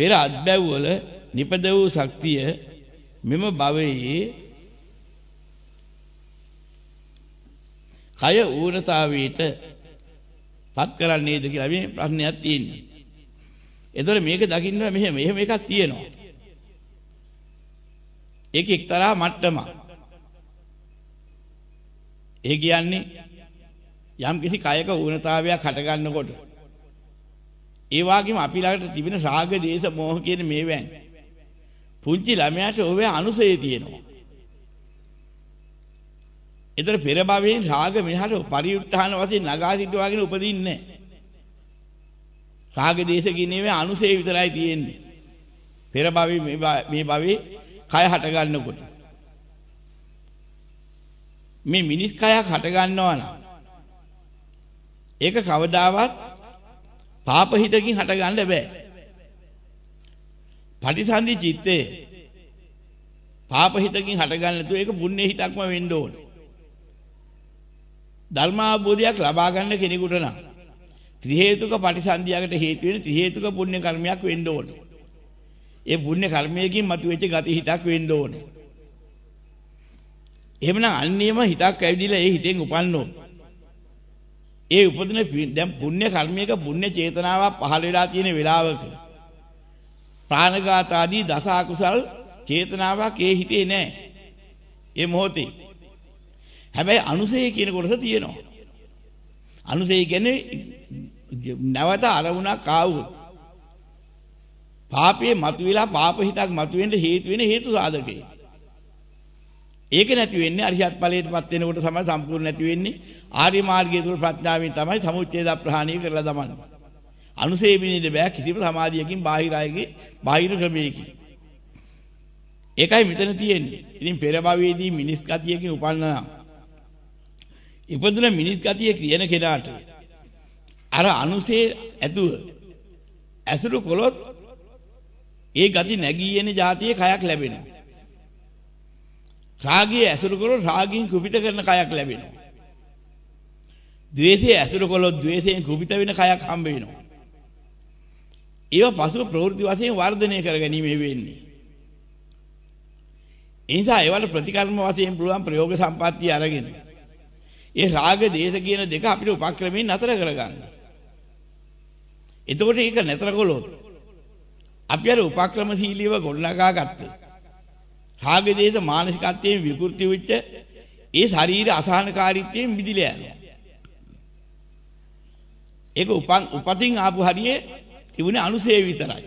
පෙර අත්බැව් වල නිපද වූ ශක්තිය මෙම භවයේ කය ඌරතාවයට පත් කරන්නේද කියලා මේ ප්‍රශ්නයක් තියෙන්නේ. එතකොට මේක දකින්න මෙහෙම මෙහෙම එකක් තියෙනවා. ඒක එක්තරා මට්ටමක්. ඒ කියන්නේ යම් කිසි කයක ඌනතාවයක් හට ගන්නකොට ඒ වගේම අපි ළඟට තිබෙන රාග දේශ මොහ කියන මේවෙන් පුංචි ළමයාට ඔවේ අනුසය තියෙනවා. ඒතර පෙර භවයෙන් රාග මෙහාට පරිඋත්ථාන වශයෙන් නගා සිටවාගෙන උපදින්නේ නැහැ. රාග දේශ කිනේවේ අනුසය විතරයි තියෙන්නේ. පෙර භවයේ මේ භවයේ කය හට ගන්නකොට මේ මිනිස් කයක් හට ගන්නවා නම් ඒක කවදාවත් පාප හිතකින් හට ගන්න බෑ. පටිසන්ධි චිත්තේ පාප හිතකින් හට ගන්න නැතුව ඒක පුණ්‍ය හිතක්ම වෙන්න ඕනේ. ධර්මාභෝධයක් ලබා ගන්න කෙනෙකුට නම් ත්‍රි හේතුක පටිසන්ධියකට හේතු වෙන ත්‍රි හේතුක පුණ්‍ය කර්මයක් වෙන්න ඕනේ. ඒ පුණ්‍ය කර්මයකින් මතුවෙච්ච ගති හිතක් වෙන්න ඕනේ. එහෙමනම් අන්නේම හිතක් ඇවිදිලා ඒ හිතෙන් උපන්නෝ. ඒ උපදින දැන් පුණ්‍ය කර්මයක පුණ්‍ය චේතනාවක් පහළ වෙලා තියෙන වෙලාවක ප්‍රාණඝාත ආදී දස අකුසල් චේතනාවක් ඒ හිතේ නැහැ. ඒ මොහොතේ. හැබැයි අනුසය කියන කොටස තියෙනවා. අනුසය කියන්නේ නැවත අරමුණක් ආවොත් පාපයේ මතුවලා පාප හිතක් මතුවෙන්න හේතු වෙන හේතු සාධකේ. ඒක නැති වෙන්නේ අරිහත් ඵලයටපත් වෙනකොට තමයි සම්පූර්ණ නැති වෙන්නේ. ආර්ය මාර්ගය තුල ප්‍රඥාවෙන් තමයි සමුච්ඡේද ප්‍රහාණය කරලා දමන්නේ. අනුසේ විනිද බෑ කිසිම සමාධියකින් බාහිර අයගේ බාහිර ක්‍රමයකින්. ඒකයි මෙතන තියෙන්නේ. ඉතින් පෙර භවයේදී මිනිස් ගතියකින් උපන්නා. ඉපදුන මිනිස් ගතිය කියන කෙනාට අර අනුසේ ඇතුව ඇසුරු කළොත් ඒ ගති නැගී එන જાතියේ කයක් ලැබෙනවා. රාගය ඇසුරු කළොත් රාගයෙන් කුපිත කරන කයක් ලැබෙනවා. ද්වේෂය ඇසුරු කළොත් ද්වේෂයෙන් කුපිත වෙන කයක් හම්බ වෙනවා. ඒව පසුව ප්‍රවෘත්ති වශයෙන් වර්ධනය කර ගැනීම වෙන්නේ. ඒ නිසා ඒවල ප්‍රතිකර්ම වශයෙන් පුළුවන් ප්‍රයෝග සම්පත්තිය අරගෙන ඒ රාග දේශ කියන දෙක අපිට උපක්‍රමයෙන් නතර කරගන්න. එතකොට ඒක නතර කළොත් අපි අර උපක්‍රමශීලීව ගොඩනගා ගත්තා. රාග දේශ මානසිකත්වයෙන් විකෘති වෙච්ච ඒ ශරීර අසහනකාරීත්වයෙන් මිදිලා යනවා. ඒක උපන් උපතින් ආපු හරියේ තිබුණේ අනුසය විතරයි.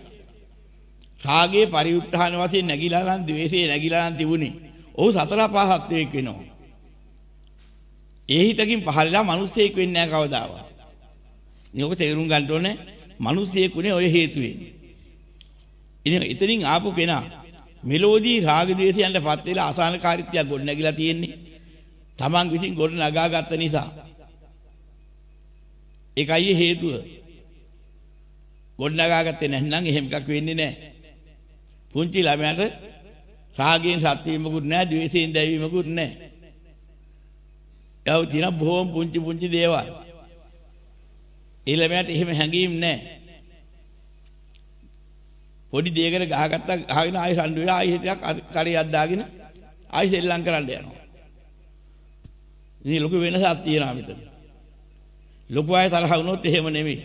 රාගයේ පරිඋත්ථාන වශයෙන් නැగిලා නම් ද්වේෂයේ නැగిලා නම් තිබුණේ. ඔහු සතර පහත්වයක් වෙනවා. ඒ හිතකින් පහළලා මිනිස්සෙක් වෙන්නේ නැහැ කවදාවත්. මේක තේරුම් ගන්න ඕනේ මිනිස්සෙකුනේ ඔය හේතුවෙන්. ඉතින් එතනින් ආපු කෙනා මෙලෝදී රාග ද්වේෂයන්ටපත් වෙලා අසහනකාරීත්වයක් ගොඩ නැගිලා තියෙන්නේ. Taman විසින් ගොඩ නගා ගත්ත නිසා. ඒකයි හේතුව. ගොඩ නගා ගත්තේ නැත්නම් එහෙම එකක් වෙන්නේ නැහැ. පුංචි ළමයාට රාගයෙන් සත් වීමකුත් නැහැ, ද්වේෂයෙන් දැවීමකුත් නැහැ. යව තියෙන බොහොම පුංචි පුංචි දේවල්. ඒ ළමයාට එහෙම හැඟීම් නැහැ. පොඩි දෙයකට ගහගත්තා ගහගෙන ආයෙ රණ්ඩු වෙලා ආයෙ හිතයක් කරේ අද්දාගෙන ආයෙ සෙල්ලම් කරන්න යනවා. ඉතින් ලොකු වෙනසක් තියෙනවා මෙතන. ලොකු අය තරහ වුණොත් එහෙම නෙමෙයි.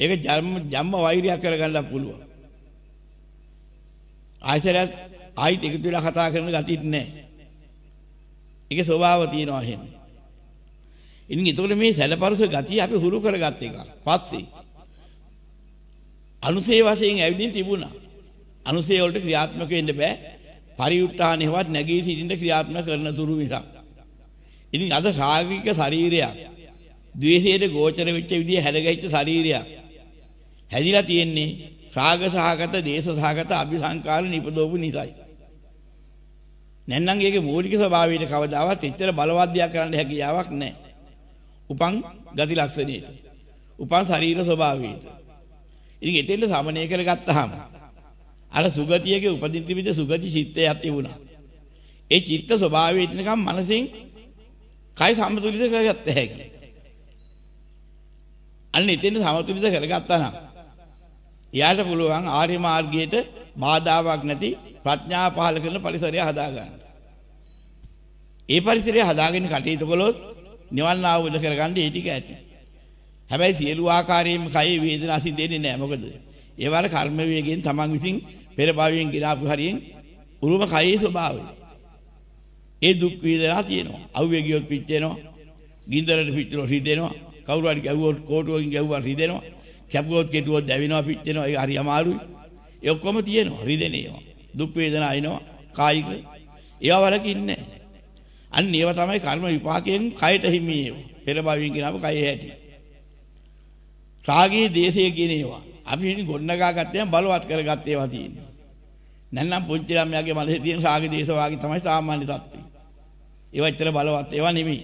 ඒක ජම්ම ජම්ම වෛරයක් කරගන්න පුළුවන්. ආයතරත් ආයිත් එකතු වෙලා කතා කරන ගතියක් නැහැ. ඒකේ ස්වභාව තියෙනවා එහෙම. ඉතින් ඒතකොට මේ සැලපරුස ගතිය අපි හුරු කරගත් එක. පස්සේ අනුසේ වශයෙන් ඇවිදින් තිබුණා. අනුසේ වලට ක්‍රියාත්මක වෙන්න බෑ. පරිඋත්ථානෙවත් නැගී සිටින්න ක්‍රියාත්මක කරන තුරු මිසක්. ඉතින් අද රාගික ශරීරයක් ද්වේෂයේ ගෝචර වෙච්ච විදිය හැදගැච්ච ශරීරයක් හැදිලා තියෙන්නේ රාග සහගත දේශ සහගත අபிසංකාර නිපදවපු නිසායි. නැත්නම් ඒකේ මූලික ස්වභාවයට කවදාවත් එච්චර බලවත් දෙයක් කරන්න හැකියාවක් නැහැ. උපන් ගති ලක්ෂණයට. උපන් ශරීර ස්වභාවයට. ඉතින් එතෙන්ට සමනය කරගත්තාම අර සුගතියගේ උපදින් තිබිච්ච සුගති චිත්තයක් තිබුණා. ඒ චිත්ත ස්වභාවයට නිකම් මනසින් කය සමතුලිත කරගත්ත හැකි. අන්න එතෙන්ට සමතුලිත කරගත්තා නම් එයාට පුළුවන් ආර්ය මාර්ගයට බාධාවක් නැති ප්‍රඥා පහල කරන පරිසරය හදාගන්න. ඒ පරිසරය හදාගෙන කටයුතු කළොත් නිවන් අවබෝධ කරගන්න ඒ ටික ඇති. හැබැයි සියලු ආකාරයෙන්ම කය වේදනා සිදෙන්නේ නැහැ. මොකද ඒ වල කර්ම වේගයෙන් තමන් විසින් පෙර භවයෙන් ගినాපු හරියෙන් උරුම කයේ ස්වභාවය. ඒ දුක් වේදනා තියෙනවා. අවුවේ ගියොත් පිච්චෙනවා. ගින්දරට පිච්චෙනවා රිදෙනවා. කවුරු හරි ගැව්වොත් කෝටුවකින් ගැව්වා රිදෙනවා. කැපුවොත් කෙටුවොත් දැවෙනවා පිච්චෙනවා. ඒක හරි අමාරුයි. ඒ ඔක්කොම තියෙනවා රිදෙන ඒවා. දුක් වේදනා එනවා කායික. ඒවා වලකින්නේ අන්න ඒවා තමයි කර්ම විපාකයෙන් කයට හිමි ඒවා. පෙර භවයෙන් ගినాපු කයේ ඇති. රාගයේ දේශයේ කියන ඒවා. අපි ඉතින් ගොඩනගා ගත්තේම බලවත් කරගත්ත ඒවා තියෙනවා. නැත්නම් පුංචි ළමයාගේ මනසේ තියෙන රාග දේශ වාගේ තමයි සාමාන්‍ය තත්ත්වය. ඒවා ඇත්තට බලවත් ඒවා නෙමෙයි.